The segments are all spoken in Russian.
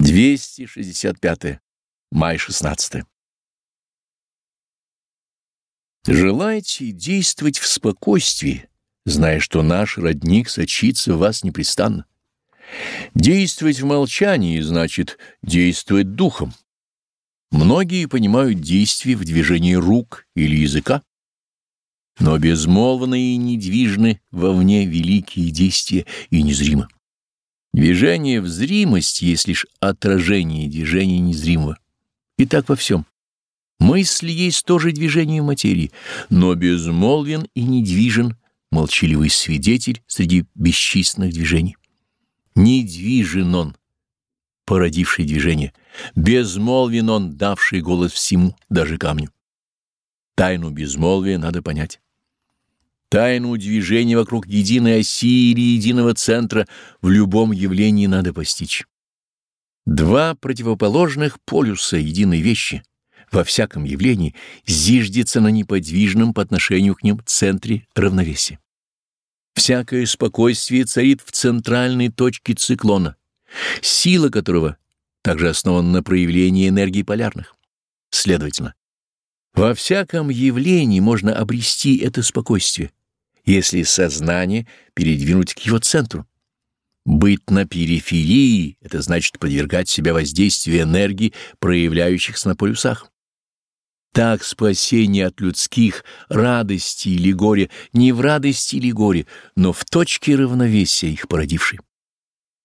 265. Май 16. Желайте действовать в спокойствии, зная, что наш родник сочится в вас непрестанно. Действовать в молчании значит действовать духом. Многие понимают действие в движении рук или языка, но безмолвные и недвижны вовне великие действия и незримы. Движение в зримость есть лишь отражение движения незримого. И так во всем. Мысль есть тоже движение материи, но безмолвен и недвижен молчаливый свидетель среди бесчисленных движений. Недвижен он, породивший движение, безмолвен он, давший голос всему, даже камню. Тайну безмолвия надо понять. Тайну движения вокруг единой оси или единого центра в любом явлении надо постичь. Два противоположных полюса единой вещи во всяком явлении зиждется на неподвижном по отношению к ним центре равновесия. Всякое спокойствие царит в центральной точке циклона, сила которого также основана на проявлении энергии полярных. Следовательно, во всяком явлении можно обрести это спокойствие, если сознание передвинуть к его центру. Быть на периферии — это значит подвергать себя воздействию энергии, проявляющихся на полюсах. Так спасение от людских радостей или горя не в радости или горе, но в точке равновесия их породившей.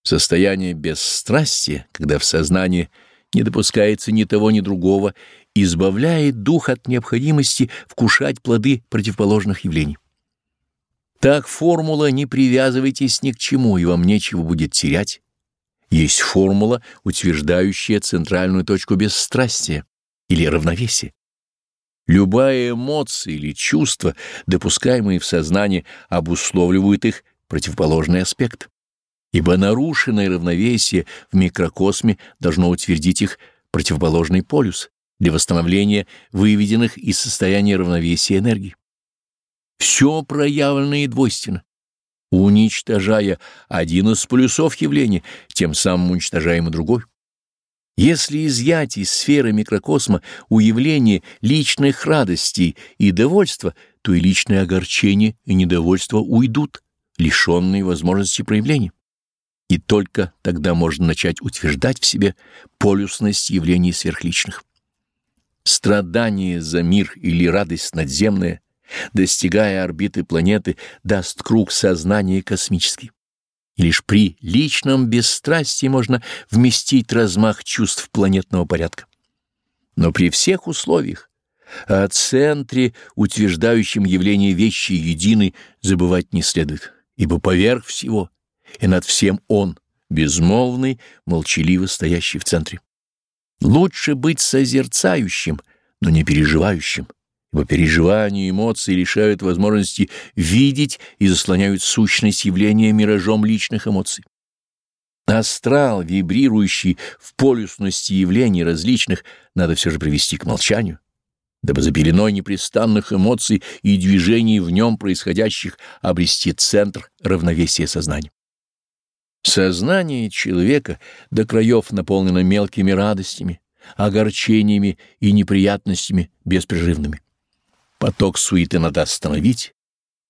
Состояние бесстрастия, когда в сознании не допускается ни того, ни другого, избавляет дух от необходимости вкушать плоды противоположных явлений. Так формула «не привязывайтесь ни к чему, и вам нечего будет терять» есть формула, утверждающая центральную точку бесстрастия или равновесия. Любая эмоция или чувство, допускаемые в сознании, обусловливают их противоположный аспект, ибо нарушенное равновесие в микрокосме должно утвердить их противоположный полюс для восстановления выведенных из состояния равновесия энергии. Все проявлено и двойственно. Уничтожая один из полюсов явления, тем самым уничтожаем и другой. Если изъять из сферы микрокосма у явления личных радостей и довольства, то и личные огорчения и недовольство уйдут, лишенные возможности проявления. И только тогда можно начать утверждать в себе полюсность явлений сверхличных. Страдание за мир или радость надземная достигая орбиты планеты, даст круг сознания космический. И лишь при личном бесстрастии можно вместить размах чувств планетного порядка. Но при всех условиях о центре, утверждающем явление вещи единой, забывать не следует, ибо поверх всего и над всем Он, безмолвный, молчаливо стоящий в центре. Лучше быть созерцающим, но не переживающим, ибо переживания и эмоции лишают возможности видеть и заслоняют сущность явления миражом личных эмоций. Астрал, вибрирующий в полюсности явлений различных, надо все же привести к молчанию, дабы за пеленой непрестанных эмоций и движений в нем происходящих обрести центр равновесия сознания. Сознание человека до краев наполнено мелкими радостями, огорчениями и неприятностями беспрерывными. Поток суеты надо остановить,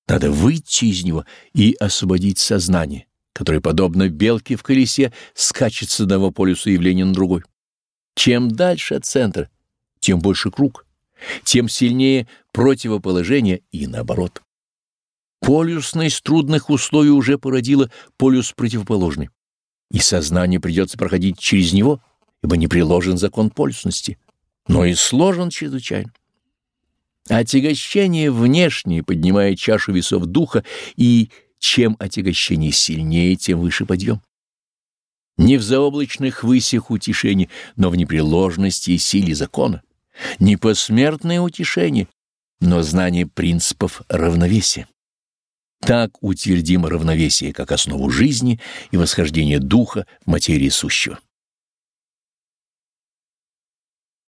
надо выйти из него и освободить сознание, которое, подобно белке в колесе, скачет с одного полюса явления на другой. Чем дальше от центра, тем больше круг, тем сильнее противоположение и наоборот. Полюсность трудных условий уже породила полюс противоположный, и сознанию придется проходить через него, ибо не приложен закон полюсности, но и сложен чрезвычайно. Отягощение внешнее поднимает чашу весов духа, и чем отягощение сильнее, тем выше подъем. Не в заоблачных высях утешения, но в непреложности и силе закона. Не посмертное утешение, но знание принципов равновесия. Так утвердим равновесие как основу жизни и восхождения духа в материи сущего.